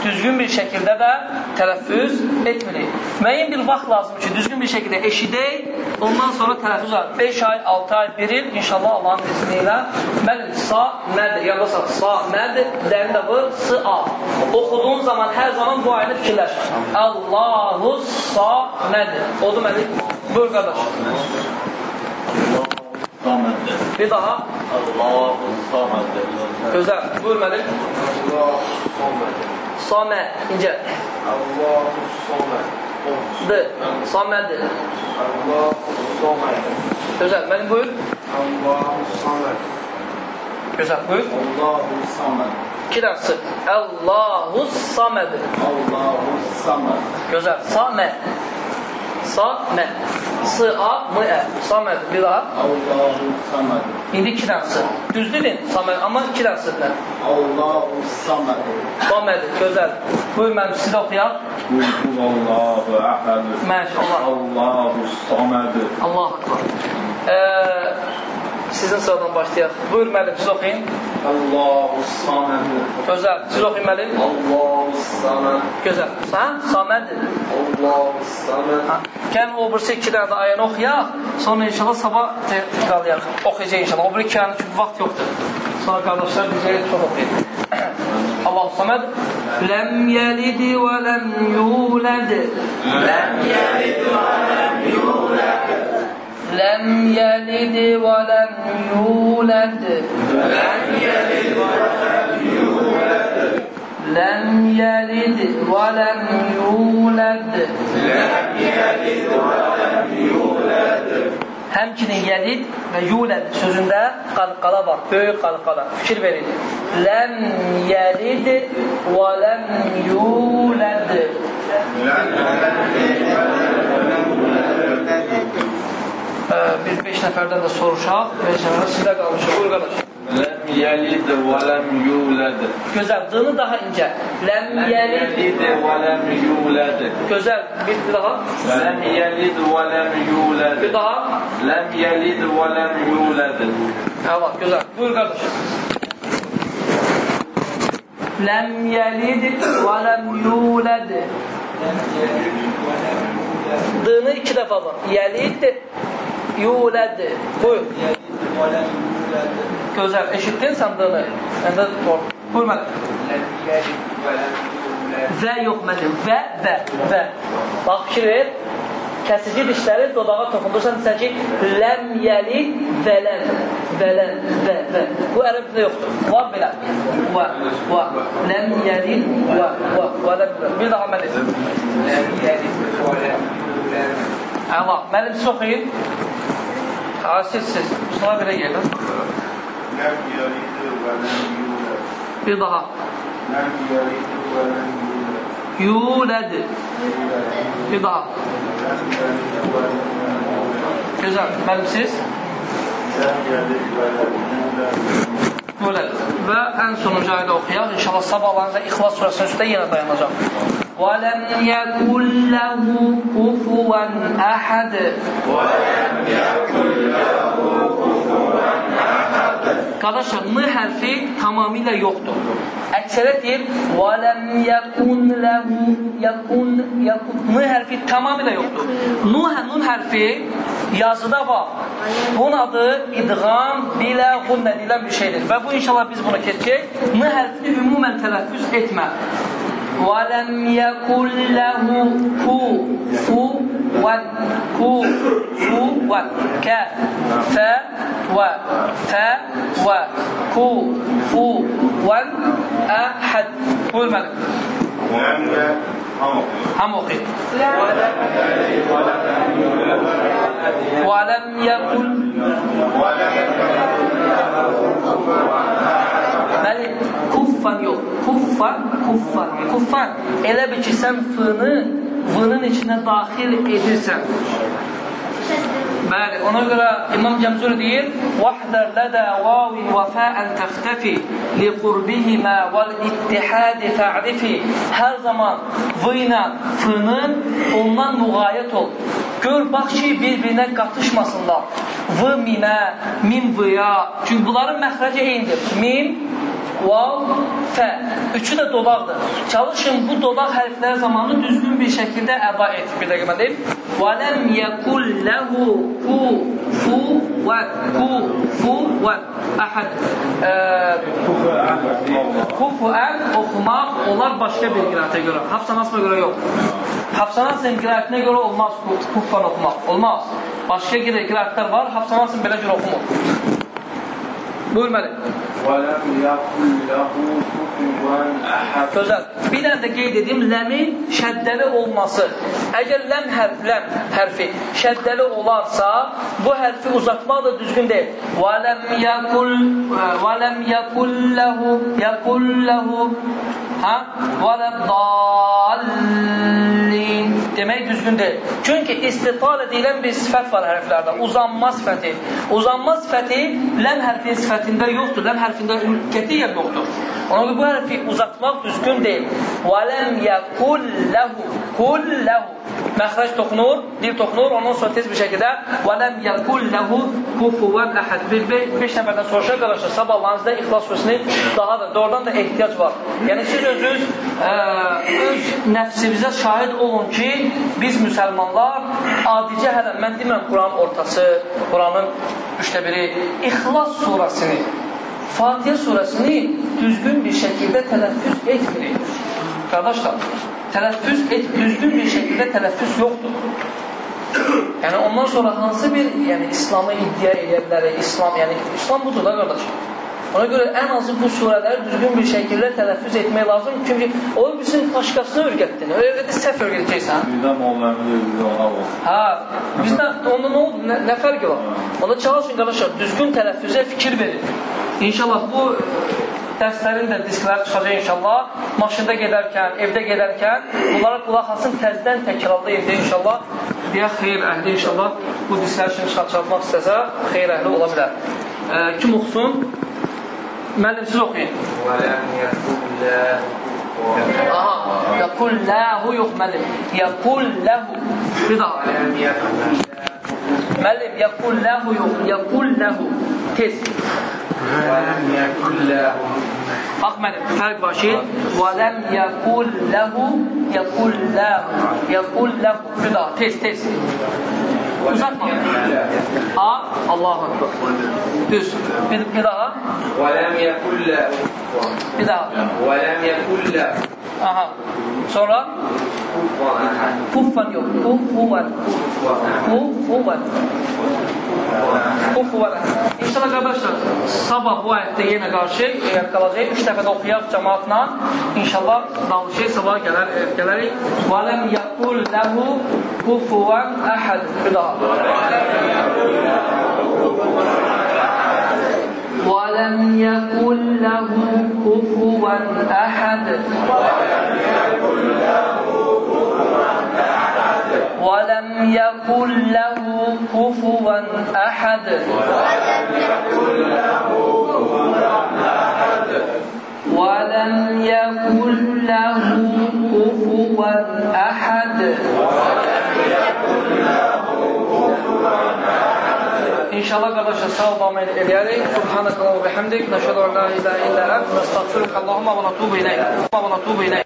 düzgün bir şəkildə də tələffüz etmirik. Müəyyən bir vaxt lazımdır ki, düzgün bir şəkildə eşidək, ondan sonra tələffüz var. 5 ay, 6 ay, 1 il inşallah Allahın izni ilə mənim sa mədir, yadda sal, sa mədir, dərin də bu, sı a. Oxuduğun zaman hər zaman bu ayını fikirləş. Allahu sa mədir. Odur mənim. Buyur qardaş. Bir daha. Allah Samet Gözəl. Buyur mənim. Allah Samet. Samə, incə. Allah Samet. D. Samədir. Allah Samet. Gözəl. Mənim buyur. Allah Samet. Gözəl. Buyur. Allah Samet. İki dənə sıx. Allahu Saməd. Allah Samet. Gözəl. Samə. Samə. S-A-M-E. Saməd. Bir daha. Allah Samet. İndi iki dənə sıx. Düz dedin Saməd, amma iki dənə sıx. Allah Samet. Saməd. Gözəl. Buyur mənim sizə oxuyaq. Kul huvallahu ahad. Maşallah. Allahu samed. Allah akbar. Ee, sizin sıradan başlayaq. Buyur müəllim, siz oxuyun. Allahu samed. Gözəl. Siz oxuyun müəllim. Allahu samed. Gözəl. Sən Saməd. Allahu samed. Ha, Gəlin o birisi iki dənə də ayəni oxuyaq. Sonra inşallah sabah te- təkrarlayaq. Oxuyacaq inşallah. O bir iki ayəni çünki vaxt yoxdur. Sonra qardaşlar bizə çox oxuyun. [coughs] Allahu Saməd. Ləm yəlid və ləm yulad. Ləm yəlid və ləm yulad. Ləm yəlid və ləm yulad. Ləm yəlid və ləm yulad. Ləm yəlid və ləm yulad. Həmçinin yəlid və yulad sözündə qalqala var, böyük qalqala. Fikir verin. Ləm yəlid və ləm yulad. Ee, biz beş nəfərdən də soruşaq. Beş nəfər sizdə qalmışıq. Buyur qardaş. Lem yelid ve lem yulad. Gözəl. Dını daha incə. Ləm yəlid. Yelid ve lem yulad. Gözəl. Bir, bir daha. Lem yelid ve lem yulad. Bir daha. Lem yelid ve lem yulad. Evet, güzel. Buyur kardeş. Lem yelid ve lem yulad. Dını iki defa var. Yelid, yulad. Buyur. Güzel. Eşittin sen dını. Ben de doğru. Buyur ben. Və yox mənim. Və, və, və. Bax, fikir ver. Kəsici dişləri dodağa toxundursan, desən ki, ləm yəlid vələn, vələn, və, və. Bu ərəbdə yoxdur. Va belə. Va, va. Ləm yəlid, va, va, va, ləm yəlid. Bir daha mənim. Ləm yəlid, va, ləm yəlid. Əla, mənim siz oxuyun. Ha, siz, siz. Mustafa belə gəlin. Lem yelid ve lem yulad. Bir daha. Lem yelid ve lem yulad. Yulad. Bir daha. Lem yelid ve lem yulad. Güzel. Mənim siz. Böyle. Və ən sonuncu ayda oxuyaq. İnşallah sabahlarınızda İxlas surəsinin üstə yenə dayanacaq. وَلَمْ يَكُنْ لَهُ كُفُوًا أَحَدٌ وَلَمْ يَكُنْ لَهُ Qardaşlar, n hərfi tamamilə yoxdur. Əksəriyyət deyir, və ləm yəkun ləhu, yəkun, yəkun. N hərfi tamamilə yoxdur. Nun, nun hərfi yazıda var. Bunun adı idğam bilə qunnə deyilən bir şeydir. Və bu inşallah biz bunu keçəcək. N hərfini ümumən tələffüz etmə. ولم يكن له كفوا كفوا كف و ف و كفوا أحد. قول الملك هم وقيت ولم يكن. ملك kuffan yox. Kuffan, kuffan. Kuffan. Elə bil ki, sən f-nı v-nın içinə daxil edirsən. Bəli, ona görə İmam Cəmzuri deyir: "Vahdar lada wawin və fa'an taxtafi li qurbihima wal ittihad fa'rifi." Hər zaman v ilə f-nın ondan müğayət ol. Gör bax ki, bir-birinə qatışmasınlar. V mimə, mim v-ya. Çünki bunların məxrəci eynidir. Mim vav, fə. Üçü də dodaqdır. Çalışın bu dodaq hərflər zamanı düzgün bir şəkildə əda et. Bir dəqiqə mən deyim. Və ləm yəkul ləhu ku fu və ku fu və əhəd. Kufuən oxumaq olar başqa bir qiraətə görə. Hafsanasına görə yox. Hafsanasın qiraətinə görə olmaz kuffan oxumaq. Olmaz. Başqa qiraətlər var. Hafsanasın belə görə oxumur. Buyur məlim. Gözəl. Bir dənə də qeyd edim, ləmin şəddəli olması. Əgər ləm hərf, ləm hərfi şəddəli olarsa, bu hərfi uzatmaq da düzgün deyil. Və ləm yəkul e, və ləm yəkul ləhu yəkul ləhu hə? və ləm dall dallin demək düzgün deyil. Çünki istital edilən bir sifət var hərflərdə. Uzanma sifəti. Uzanma sifəti ləm hərfinin sifətində yoxdur. Ləm hərfində qətiyyən yoxdur. Ona görə bu hərfi uzatmaq düzgün deyil. Və ləm yəkul ləhu kul ləhu məxrəc toxunur, dil toxunur, ondan sonra tez bir şəkildə və ləm yəkul ləhu kufuvən əhəd. Bir, bir, beş nəfərdən soruşa qardaşlar, sabahlarınızda İxlas surəsini daha da, doğrudan da ehtiyac var. Yəni siz özünüz ə, öz nəfsimizə şahid olun ki, biz müsəlmanlar adicə hələ, mən demirəm Quranın ortası, Quranın üçdə biri, İxlas surəsini Fatihə surəsini düzgün bir şəkildə tələffüz etmirik. Qardaşlar, tələffüz et, düzgün bir şəkildə tələffüz yoxdur. Yəni ondan sonra hansı bir yəni İslamı iddia edə bilərik? İslam, yəni İslam budur da qardaş. Ona görə ən azı bu surələri düzgün bir şəkildə tələffüz etmək lazım. Çünki o bizim başqasına öyrətdin. Öyrətdi səhv öyrədəcəksən. Birdən mollarını öldürdü ona o. Hə, bizdə onda nə oldu? Nə, nə fərqi var? Onda çalışın qardaşlar, düzgün tələffüzə fikir verin. İnşallah bu dərslərin də diskləri çıxacaq inşallah. Maşında gedərkən, evdə gedərkən bunlara qulaq asın, təzdən təkrarlayın deyə inşallah. Deyə xeyir əhli inşallah bu diskləri şimdi çıxartmaq istəsə, xeyir əhli ola bilər. E, kim oxusun? ماذا مسلوق يعني. ولم يقل له آه. يقول له يقبل يقول له. بضع ولم يقل ملم يقول له يقول له. كس ولم يقل له أقمل فرق باشين. ولم يقول له يقول له يقول له. بضع تيس تيس Uzatma. A. Allahu Akbar. Düz. Bir, bir daha. Bir daha. Aha. Sonra Puffan yox. Puffuvan. Puffuvan. Puffuvan. İnşallah qardaşlar, sabah bu ayətdə yenə qarşıyıq, yəni qalacaq. Üç dəfə də oxuyaq cəmaatla. İnşallah dalışıq, sabah gələr, gələrik. Və ləm yəqul ləhu puffuvan əhəd. Bir daha. Və ləm yəqul ləhu puffuvan əhəd. ولم يكن له كفوا أحد. ولم يكن له كفوا أحد. ولم يكن له كفوا أحد. ولم يكن له كفوا أحد İnşallah qardaşlar sağ olmalı eləyərik. Subhanakallah və bihamdik. Nəşhədu an la ilaha illə ənt. Nəstəğfiruka Allahumma və natubu ileyk. Və natubu ileyk.